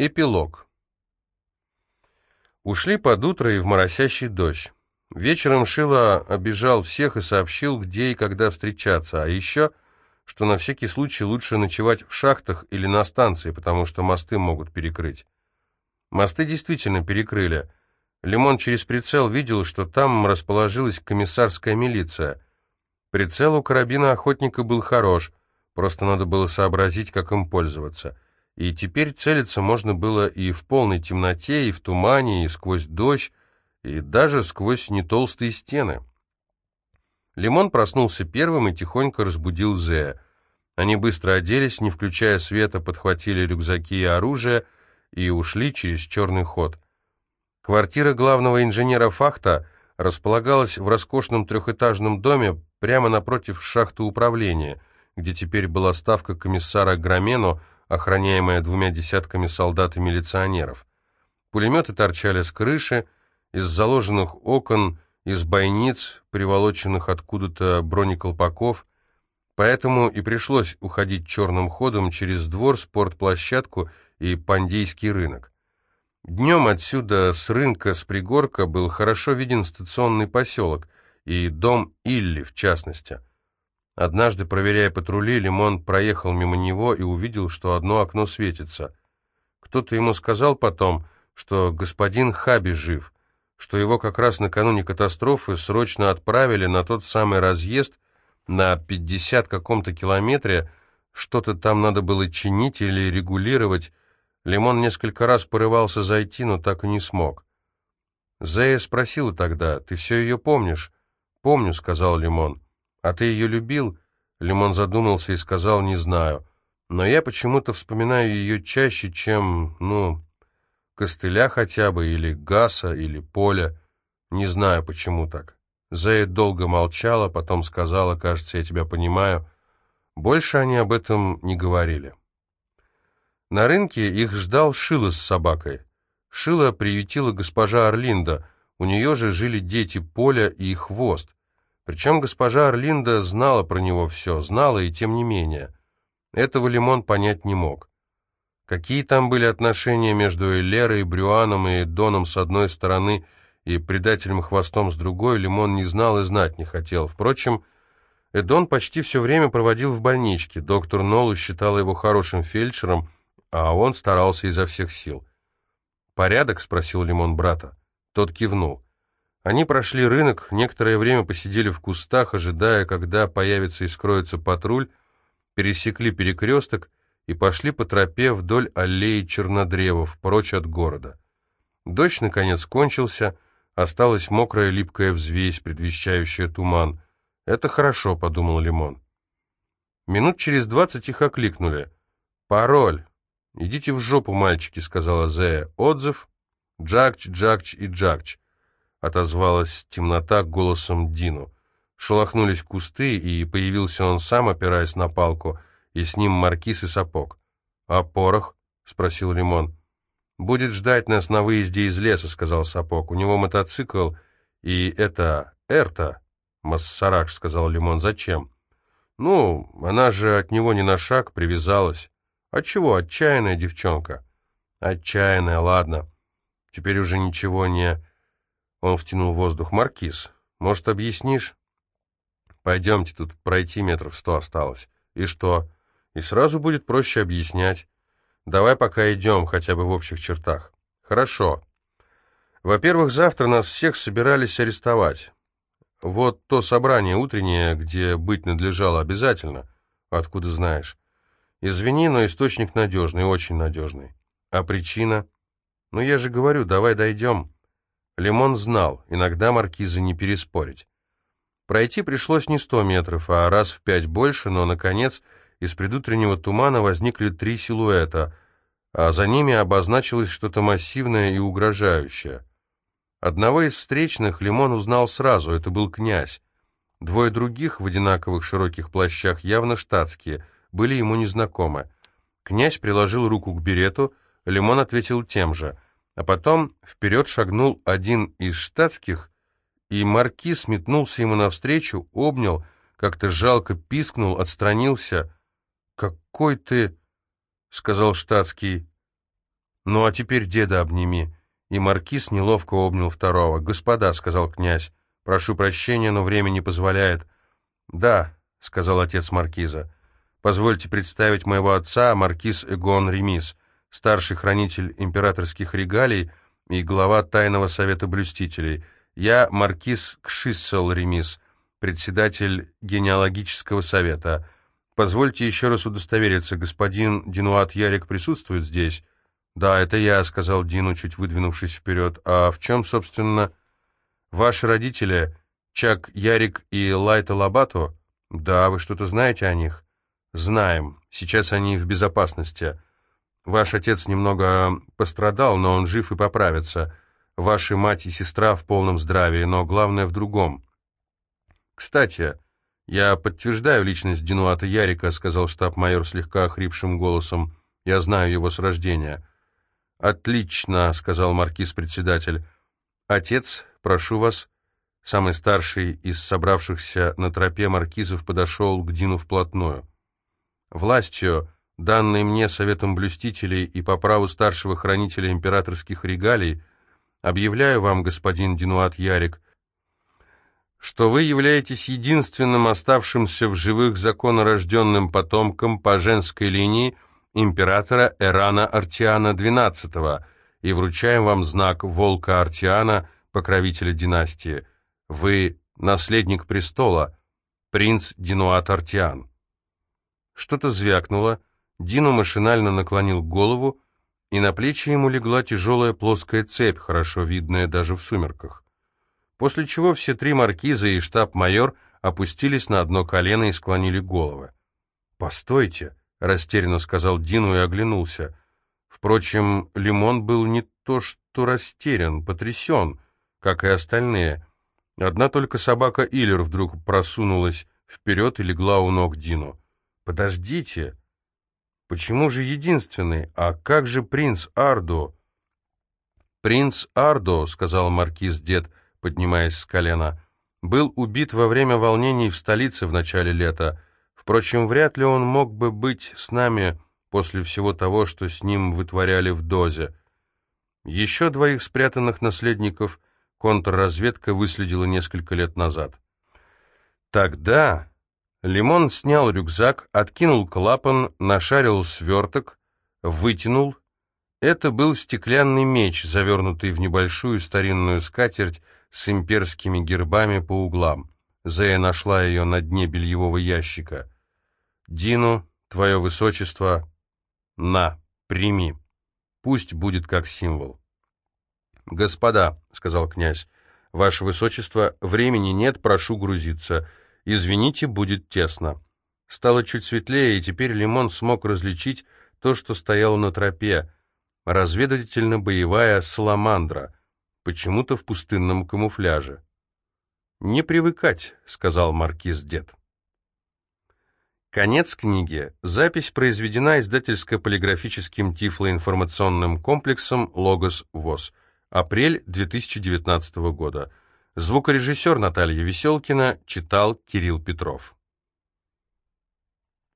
Эпилог. Ушли под утро и в моросящий дождь. Вечером Шила обижал всех и сообщил, где и когда встречаться, а еще, что на всякий случай лучше ночевать в шахтах или на станции, потому что мосты могут перекрыть. Мосты действительно перекрыли. Лимон через прицел видел, что там расположилась комиссарская милиция. Прицел у карабина охотника был хорош, просто надо было сообразить, как им пользоваться — и теперь целиться можно было и в полной темноте, и в тумане, и сквозь дождь, и даже сквозь нетолстые стены. Лимон проснулся первым и тихонько разбудил Зея. Они быстро оделись, не включая света, подхватили рюкзаки и оружие и ушли через черный ход. Квартира главного инженера Фахта располагалась в роскошном трехэтажном доме прямо напротив шахты управления, где теперь была ставка комиссара Громено, охраняемая двумя десятками солдат и милиционеров. Пулеметы торчали с крыши, из заложенных окон, из бойниц, приволоченных откуда-то бронеколпаков, поэтому и пришлось уходить черным ходом через двор, спортплощадку и пандейский рынок. Днем отсюда, с рынка, с пригорка, был хорошо виден стационный поселок и дом Илли, в частности. Однажды, проверяя патрули, Лимон проехал мимо него и увидел, что одно окно светится. Кто-то ему сказал потом, что господин Хаби жив, что его как раз накануне катастрофы срочно отправили на тот самый разъезд на 50 каком-то километре, что-то там надо было чинить или регулировать. Лимон несколько раз порывался зайти, но так и не смог. Зея спросила тогда, «Ты все ее помнишь?» «Помню», — сказал Лимон. «А ты ее любил?» Лимон задумался и сказал «не знаю». «Но я почему-то вспоминаю ее чаще, чем, ну, костыля хотя бы, или Гаса, или Поля. Не знаю, почему так». Зея долго молчала, потом сказала, «Кажется, я тебя понимаю». Больше они об этом не говорили. На рынке их ждал Шила с собакой. Шила приютила госпожа Орлинда, у нее же жили дети Поля и Хвост. Причем госпожа Орлинда знала про него все, знала и тем не менее. Этого Лимон понять не мог. Какие там были отношения между Элерой, Брюаном и Доном с одной стороны и предателем Хвостом с другой, Лимон не знал и знать не хотел. Впрочем, Эдон почти все время проводил в больничке. Доктор Нолу считал его хорошим фельдшером, а он старался изо всех сил. «Порядок?» — спросил Лимон брата. Тот кивнул. Они прошли рынок, некоторое время посидели в кустах, ожидая, когда появится и скроется патруль, пересекли перекресток и пошли по тропе вдоль аллеи чернодревов, прочь от города. Дождь, наконец, кончился, осталась мокрая липкая взвесь, предвещающая туман. «Это хорошо», — подумал Лимон. Минут через двадцать их окликнули. «Пароль!» «Идите в жопу, мальчики», — сказала Зея. «Отзыв?» «Джакч, Джакч и Джакч». — отозвалась темнота голосом Дину. Шелохнулись кусты, и появился он сам, опираясь на палку, и с ним маркиз и сапог. «А порох?» — спросил Лимон. «Будет ждать нас на выезде из леса», — сказал сапог. «У него мотоцикл, и это... Эрта». «Массарак», — сказал Лимон. «Зачем?» «Ну, она же от него не на шаг привязалась». «А чего, отчаянная девчонка?» «Отчаянная, ладно. Теперь уже ничего не...» Он втянул воздух. «Маркиз, может, объяснишь?» «Пойдемте, тут пройти метров сто осталось». «И что?» «И сразу будет проще объяснять. Давай пока идем, хотя бы в общих чертах». «Хорошо. Во-первых, завтра нас всех собирались арестовать. Вот то собрание утреннее, где быть надлежало обязательно. Откуда знаешь?» «Извини, но источник надежный, очень надежный». «А причина?» «Ну, я же говорю, давай дойдем». Лимон знал, иногда маркиза не переспорить. Пройти пришлось не сто метров, а раз в пять больше, но, наконец, из предутреннего тумана возникли три силуэта, а за ними обозначилось что-то массивное и угрожающее. Одного из встречных Лимон узнал сразу, это был князь. Двое других в одинаковых широких плащах, явно штатские, были ему незнакомы. Князь приложил руку к берету, Лимон ответил тем же — а потом вперед шагнул один из штатских, и маркиз метнулся ему навстречу, обнял, как-то жалко пискнул, отстранился. «Какой ты...» — сказал штатский. «Ну, а теперь деда обними». И маркиз неловко обнял второго. «Господа», — сказал князь, — «прошу прощения, но время не позволяет». «Да», — сказал отец маркиза, — «позвольте представить моего отца, маркиз Эгон Ремис, старший хранитель императорских регалий и глава Тайного совета блюстителей. Я маркиз Кшиссел Ремис, председатель генеалогического совета. Позвольте еще раз удостовериться, господин Динуат Ярик присутствует здесь?» «Да, это я», — сказал Дину, чуть выдвинувшись вперед. «А в чем, собственно, ваши родители, Чак Ярик и Лайта Лабато?» «Да, вы что-то знаете о них?» «Знаем. Сейчас они в безопасности. Ваш отец немного пострадал, но он жив и поправится. Ваши мать и сестра в полном здравии, но главное в другом». «Кстати, я подтверждаю личность Динуата Ярика», — сказал штаб-майор слегка охрипшим голосом. «Я знаю его с рождения». «Отлично», — сказал маркиз-председатель. «Отец, прошу вас». Самый старший из собравшихся на тропе маркизов подошел к Дину вплотную. «Властью, данной мне Советом Блюстителей и по праву старшего хранителя императорских регалий, объявляю вам, господин Динуат Ярик, что вы являетесь единственным оставшимся в живых законорожденным потомком по женской линии императора Эрана Артиана XII и вручаем вам знак Волка Артиана, покровителя династии. Вы наследник престола, принц Динуат Артиан. Что-то звякнуло, Дину машинально наклонил голову, и на плечи ему легла тяжелая плоская цепь, хорошо видная даже в сумерках. После чего все три маркиза и штаб-майор опустились на одно колено и склонили головы. «Постойте!» — растерянно сказал Дину и оглянулся. Впрочем, Лимон был не то что растерян, потрясен, как и остальные. Одна только собака Иллер вдруг просунулась вперед и легла у ног Дину. «Подождите! Почему же единственный? А как же принц Ардо?» «Принц Ардо», — сказал маркиз-дед, поднимаясь с колена, — «был убит во время волнений в столице в начале лета. Впрочем, вряд ли он мог бы быть с нами после всего того, что с ним вытворяли в дозе. Еще двоих спрятанных наследников контрразведка выследила несколько лет назад. Тогда Лимон снял рюкзак, откинул клапан, нашарил сверток, вытянул. Это был стеклянный меч, завернутый в небольшую старинную скатерть с имперскими гербами по углам. Зея нашла ее на дне бельевого ящика. Дину, твое высочество, на, прими. Пусть будет как символ. «Господа», — сказал князь, — «ваше высочество, времени нет, прошу грузиться. Извините, будет тесно». Стало чуть светлее, и теперь Лимон смог различить то, что стояло на тропе. Разведывательно-боевая саламандра, почему-то в пустынном камуфляже. «Не привыкать», — сказал маркиз-дед. Конец книги. Запись произведена издательско-полиграфическим тифлоинформационным комплексом «Логос ВОЗ». Апрель 2019 года. Звукорежиссер Наталья Веселкина читал Кирилл Петров.